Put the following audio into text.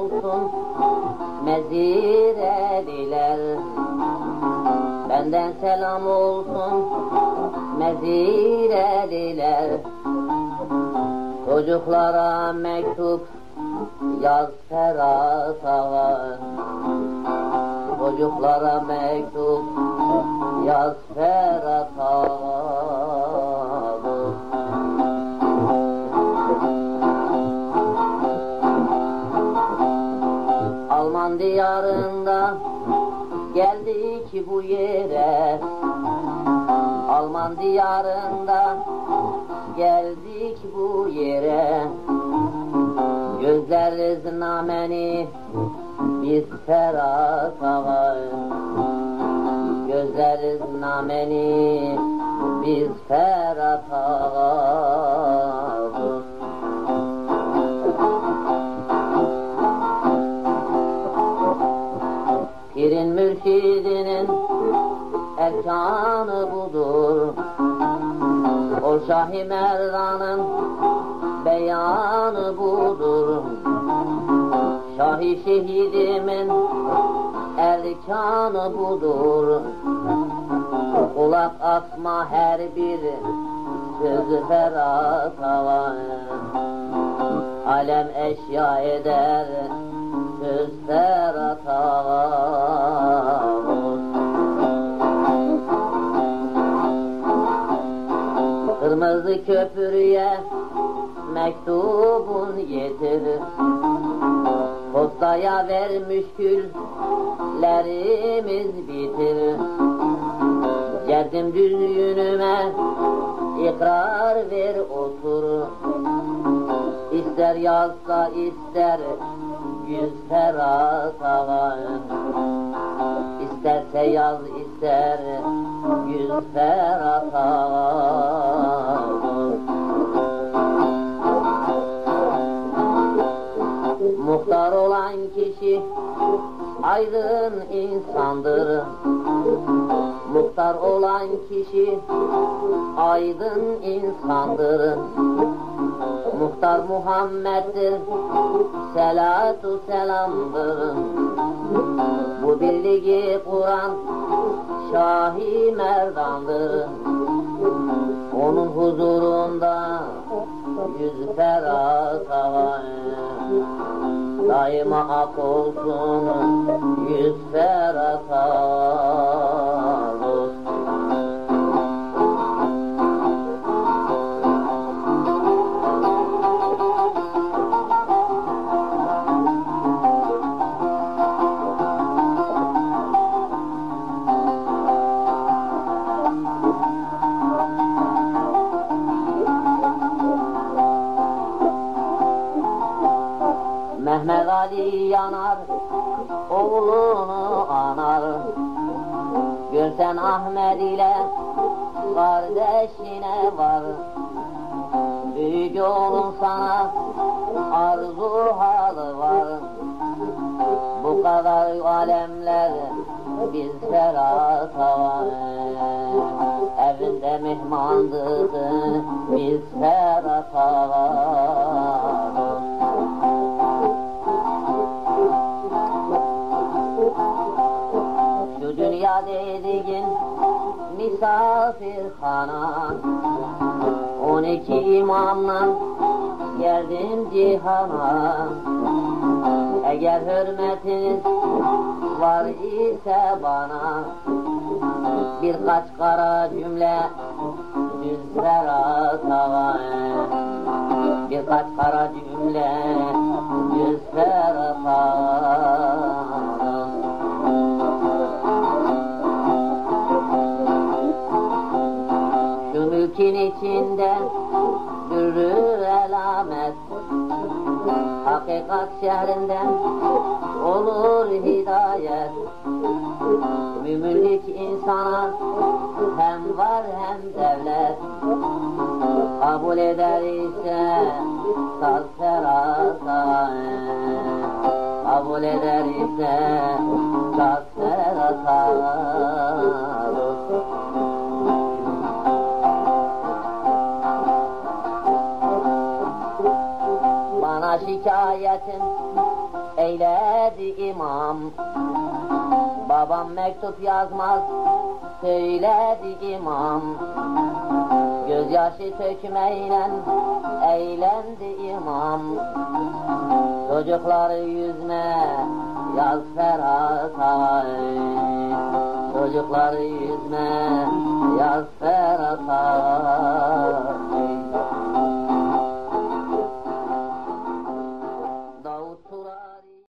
olsun mezireliler Benden selam olsun mezireliler Çocuklara mektup yaz Ferhat Ağa. Çocuklara mektup yaz Ferhat yere. Alman diyarında geldik bu yere. Gözleriz nameni biz Ferhat Ağa Gözleriz nameni biz Ferhat Ağa erkanı budur. O Şahi Merdan'ın beyanı budur. Şahi şehidimin erkanı budur. Kulak asma her bir sözü ferhat hava Alem eşya eder söz mektubun getir Postaya vermiş küllerimiz bitir Geldim düğünüme ikrar ver otur. İster yazsa ister yüz ferhat ağa İsterse yaz ister yüz ferhat Muhtar olan kişi aydın insandır. Muhtar olan kişi aydın insandır. Muhtar Muhammed'dir Selatu selamdır. Bu birliği kuran Şahi Merdan'dır. Onun huzurunda yüz ferhat ağa Daima ak olsun Mehmet Ali yanar, oğlunu anar. Görsen Ahmet ile kardeşine var. Büyük oğlum sana arzu halı var. Bu kadar alemler biz ferhat var. Evinde mihmandık biz ferhat var. Misafirhana On iki imamla geldim cihana. Eğer hürmetiniz var ise bana Birkaç kara cümle düzler atava Birkaç kara cümle elamet Hakikat şehrinden olur hidayet. Mümünlük insana hem var hem devlet. Kabul eder ise saz ferata. Kabul eder ise saz ferata Bana şikayetin eyledi imam. Babam mektup yazmaz söyledi imam. Gözyaşı tökmeyle eğlendi imam. Çocukları yüzme yaz ferata Çocukları yüzme yaz ferata